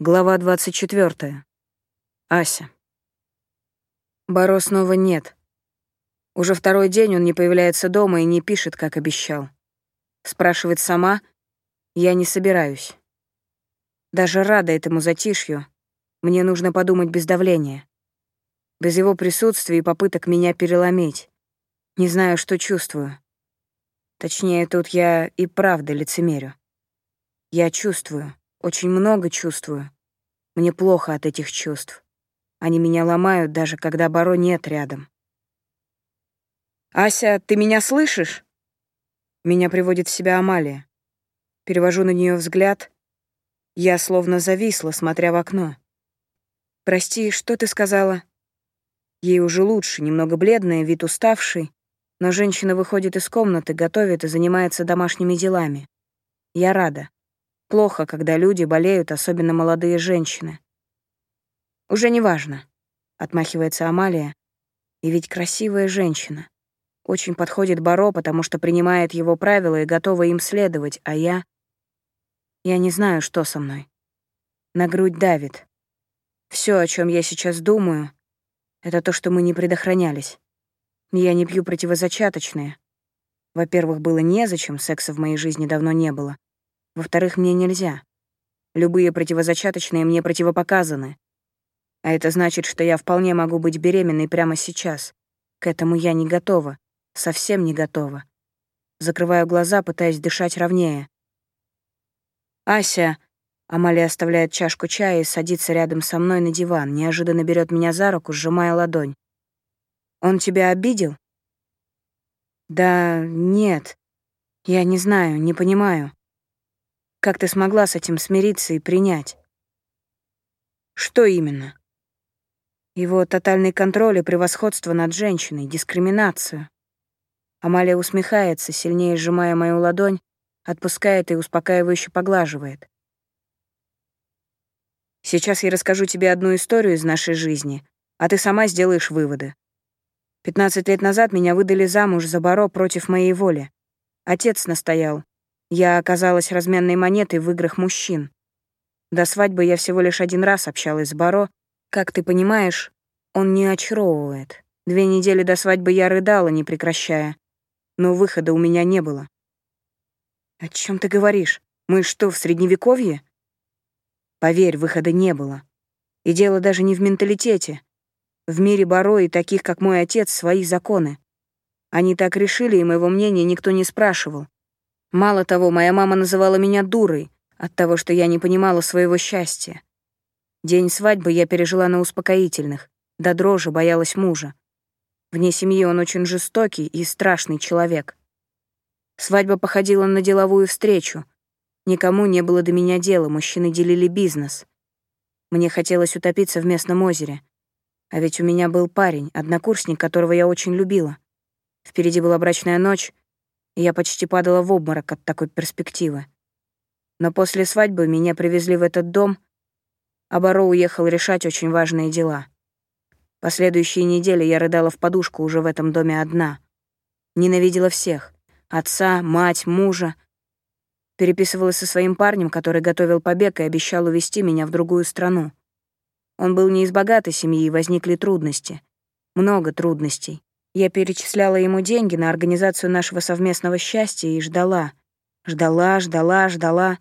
Глава 24. Ася. Баро снова нет. Уже второй день он не появляется дома и не пишет, как обещал. Спрашивает сама, я не собираюсь. Даже рада этому затишью, мне нужно подумать без давления. Без его присутствия и попыток меня переломить. Не знаю, что чувствую. Точнее, тут я и правда лицемерю. Я чувствую. Очень много чувствую. Мне плохо от этих чувств. Они меня ломают, даже когда Баро нет рядом. «Ася, ты меня слышишь?» Меня приводит в себя Амалия. Перевожу на нее взгляд. Я словно зависла, смотря в окно. «Прости, что ты сказала?» Ей уже лучше, немного бледная, вид уставший, но женщина выходит из комнаты, готовит и занимается домашними делами. Я рада. Плохо, когда люди болеют, особенно молодые женщины. «Уже не важно», — отмахивается Амалия. «И ведь красивая женщина. Очень подходит Баро, потому что принимает его правила и готова им следовать, а я... Я не знаю, что со мной. На грудь давит. Все, о чем я сейчас думаю, это то, что мы не предохранялись. Я не пью противозачаточные. Во-первых, было незачем, секса в моей жизни давно не было. Во-вторых, мне нельзя. Любые противозачаточные мне противопоказаны. А это значит, что я вполне могу быть беременной прямо сейчас. К этому я не готова. Совсем не готова. Закрываю глаза, пытаясь дышать ровнее. «Ася!» Амалия оставляет чашку чая и садится рядом со мной на диван, неожиданно берет меня за руку, сжимая ладонь. «Он тебя обидел?» «Да нет. Я не знаю, не понимаю. Как ты смогла с этим смириться и принять? Что именно? Его тотальный контроль и превосходство над женщиной, дискриминацию. Амалия усмехается, сильнее сжимая мою ладонь, отпускает и успокаивающе поглаживает. Сейчас я расскажу тебе одну историю из нашей жизни, а ты сама сделаешь выводы. Пятнадцать лет назад меня выдали замуж за Баро против моей воли. Отец настоял, я оказалась разменной монетой в играх мужчин. До свадьбы я всего лишь один раз общалась с Баро. Как ты понимаешь, он не очаровывает. Две недели до свадьбы я рыдала, не прекращая. Но выхода у меня не было. «О чем ты говоришь? Мы что, в Средневековье?» Поверь, выхода не было. И дело даже не в менталитете. В мире Баро и таких, как мой отец, свои законы. Они так решили, и моего мнения никто не спрашивал. Мало того, моя мама называла меня дурой от того, что я не понимала своего счастья. День свадьбы я пережила на успокоительных, до дрожи боялась мужа. Вне семьи он очень жестокий и страшный человек. Свадьба походила на деловую встречу. Никому не было до меня дела, мужчины делили бизнес. Мне хотелось утопиться в местном озере. А ведь у меня был парень, однокурсник, которого я очень любила. Впереди была брачная ночь, я почти падала в обморок от такой перспективы. Но после свадьбы меня привезли в этот дом, а Баро уехал решать очень важные дела. Последующие недели я рыдала в подушку уже в этом доме одна. Ненавидела всех — отца, мать, мужа. Переписывалась со своим парнем, который готовил побег и обещал увезти меня в другую страну. Он был не из богатой семьи, и возникли трудности. Много трудностей. Я перечисляла ему деньги на организацию нашего совместного счастья и ждала. Ждала, ждала, ждала.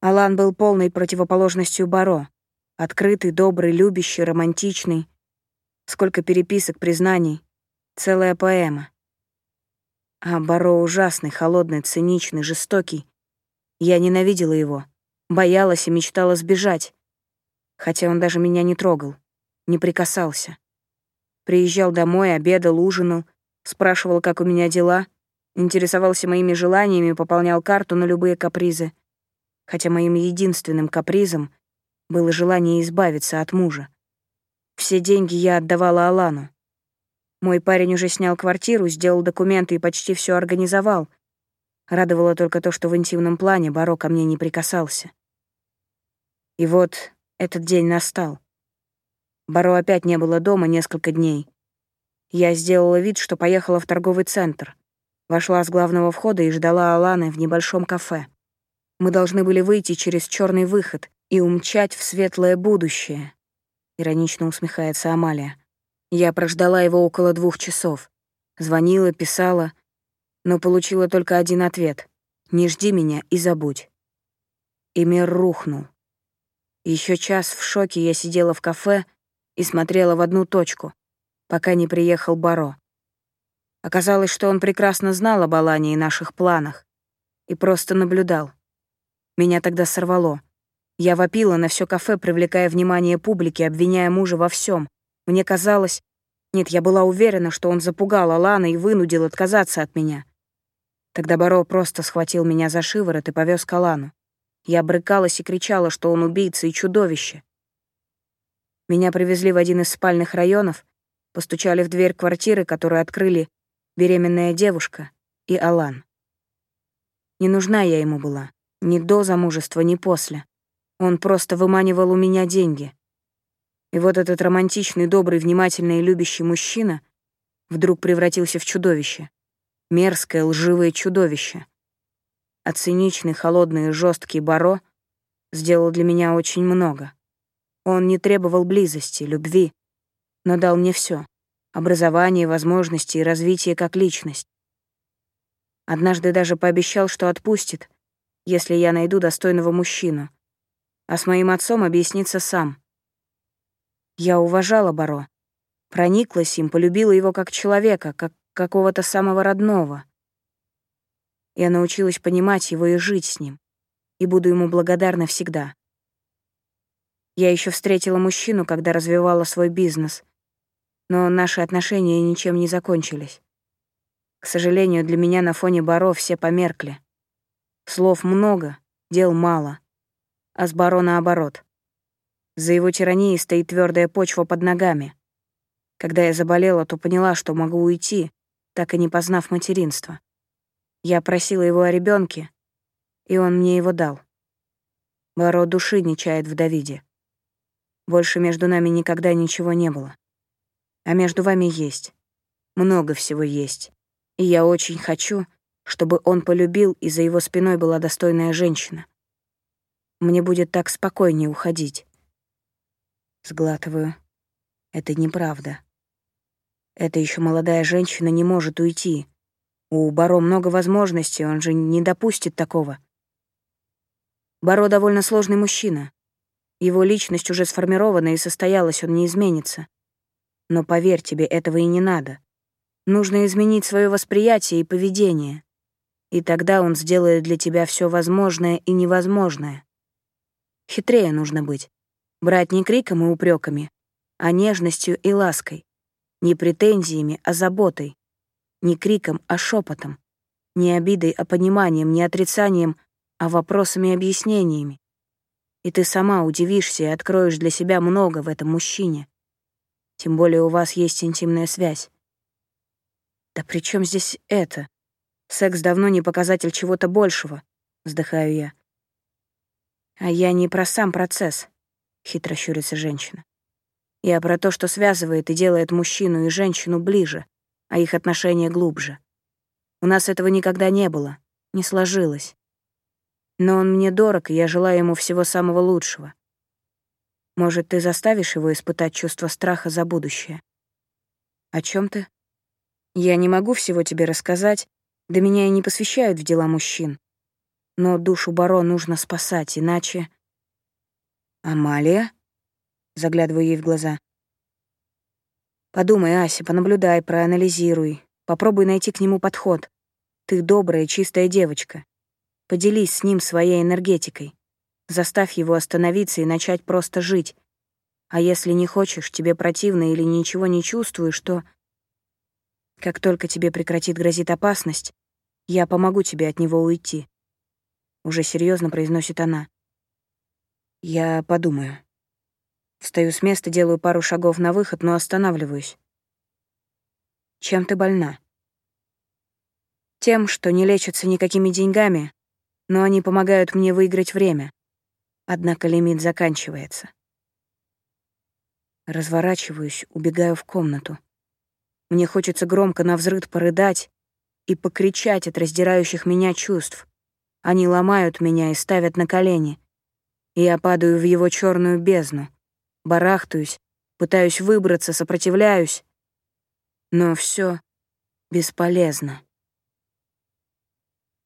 Алан был полной противоположностью Баро. Открытый, добрый, любящий, романтичный. Сколько переписок, признаний. Целая поэма. А Баро ужасный, холодный, циничный, жестокий. Я ненавидела его. Боялась и мечтала сбежать. Хотя он даже меня не трогал, не прикасался. Приезжал домой, обедал, ужинал, спрашивал, как у меня дела, интересовался моими желаниями, пополнял карту на любые капризы. Хотя моим единственным капризом было желание избавиться от мужа. Все деньги я отдавала Алану. Мой парень уже снял квартиру, сделал документы и почти все организовал. Радовало только то, что в интимном плане Баро ко мне не прикасался. И вот этот день настал. Баро опять не было дома несколько дней. Я сделала вид, что поехала в торговый центр. Вошла с главного входа и ждала Аланы в небольшом кафе. Мы должны были выйти через черный выход, и умчать в светлое будущее», — иронично усмехается Амалия. Я прождала его около двух часов. Звонила, писала, но получила только один ответ. «Не жди меня и забудь». И мир рухнул. Еще час в шоке я сидела в кафе и смотрела в одну точку, пока не приехал Баро. Оказалось, что он прекрасно знал об Алане и наших планах и просто наблюдал. Меня тогда сорвало. Я вопила на все кафе, привлекая внимание публики, обвиняя мужа во всем. Мне казалось... Нет, я была уверена, что он запугал Алана и вынудил отказаться от меня. Тогда Баро просто схватил меня за шиворот и повез к Алану. Я брыкалась и кричала, что он убийца и чудовище. Меня привезли в один из спальных районов, постучали в дверь квартиры, которую открыли беременная девушка и Алан. Не нужна я ему была, ни до замужества, ни после. Он просто выманивал у меня деньги. И вот этот романтичный, добрый, внимательный и любящий мужчина вдруг превратился в чудовище. Мерзкое, лживое чудовище. А циничный, холодный и жесткий Баро сделал для меня очень много. Он не требовал близости, любви, но дал мне все: образование, возможности и развитие как личность. Однажды даже пообещал, что отпустит, если я найду достойного мужчину, а с моим отцом объяснится сам. Я уважала Баро, прониклась им, полюбила его как человека, как какого-то самого родного. Я научилась понимать его и жить с ним, и буду ему благодарна всегда. Я еще встретила мужчину, когда развивала свой бизнес, но наши отношения ничем не закончились. К сожалению, для меня на фоне Баро все померкли. Слов много, дел мало а с Баро наоборот. За его тиранией стоит твердая почва под ногами. Когда я заболела, то поняла, что могу уйти, так и не познав материнство. Я просила его о ребенке, и он мне его дал. Баро души не чает в Давиде. Больше между нами никогда ничего не было. А между вами есть. Много всего есть. И я очень хочу, чтобы он полюбил, и за его спиной была достойная женщина. Мне будет так спокойнее уходить. Сглатываю. Это неправда. Эта еще молодая женщина не может уйти. У Баро много возможностей, он же не допустит такого. Баро довольно сложный мужчина. Его личность уже сформирована и состоялась, он не изменится. Но поверь тебе, этого и не надо. Нужно изменить свое восприятие и поведение. И тогда он сделает для тебя все возможное и невозможное. Хитрее нужно быть. Брать не криком и упреками, а нежностью и лаской. Не претензиями, а заботой. Не криком, а шепотом. Не обидой, а пониманием, не отрицанием, а вопросами и объяснениями. И ты сама удивишься и откроешь для себя много в этом мужчине. Тем более у вас есть интимная связь. Да при чем здесь это? Секс давно не показатель чего-то большего, вздыхаю я. А я не про сам процесс, хитро щурится женщина. Я про то, что связывает и делает мужчину и женщину ближе, а их отношения глубже. У нас этого никогда не было, не сложилось. Но он мне дорог, и я желаю ему всего самого лучшего. Может, ты заставишь его испытать чувство страха за будущее? О чем ты? Я не могу всего тебе рассказать, да меня и не посвящают в дела мужчин. Но душу Баро нужно спасать, иначе... «Амалия?» — заглядываю ей в глаза. «Подумай, Ася, понаблюдай, проанализируй. Попробуй найти к нему подход. Ты добрая, чистая девочка. Поделись с ним своей энергетикой. Заставь его остановиться и начать просто жить. А если не хочешь, тебе противно или ничего не чувствуешь, то... Как только тебе прекратит грозить опасность, я помогу тебе от него уйти уже серьезно произносит она. Я подумаю. Встаю с места, делаю пару шагов на выход, но останавливаюсь. Чем ты больна? Тем, что не лечатся никакими деньгами, но они помогают мне выиграть время. Однако лимит заканчивается. Разворачиваюсь, убегаю в комнату. Мне хочется громко навзрыд порыдать и покричать от раздирающих меня чувств. Они ломают меня и ставят на колени. и я падаю в его черную бездну. Барахтаюсь, пытаюсь выбраться, сопротивляюсь. Но все бесполезно.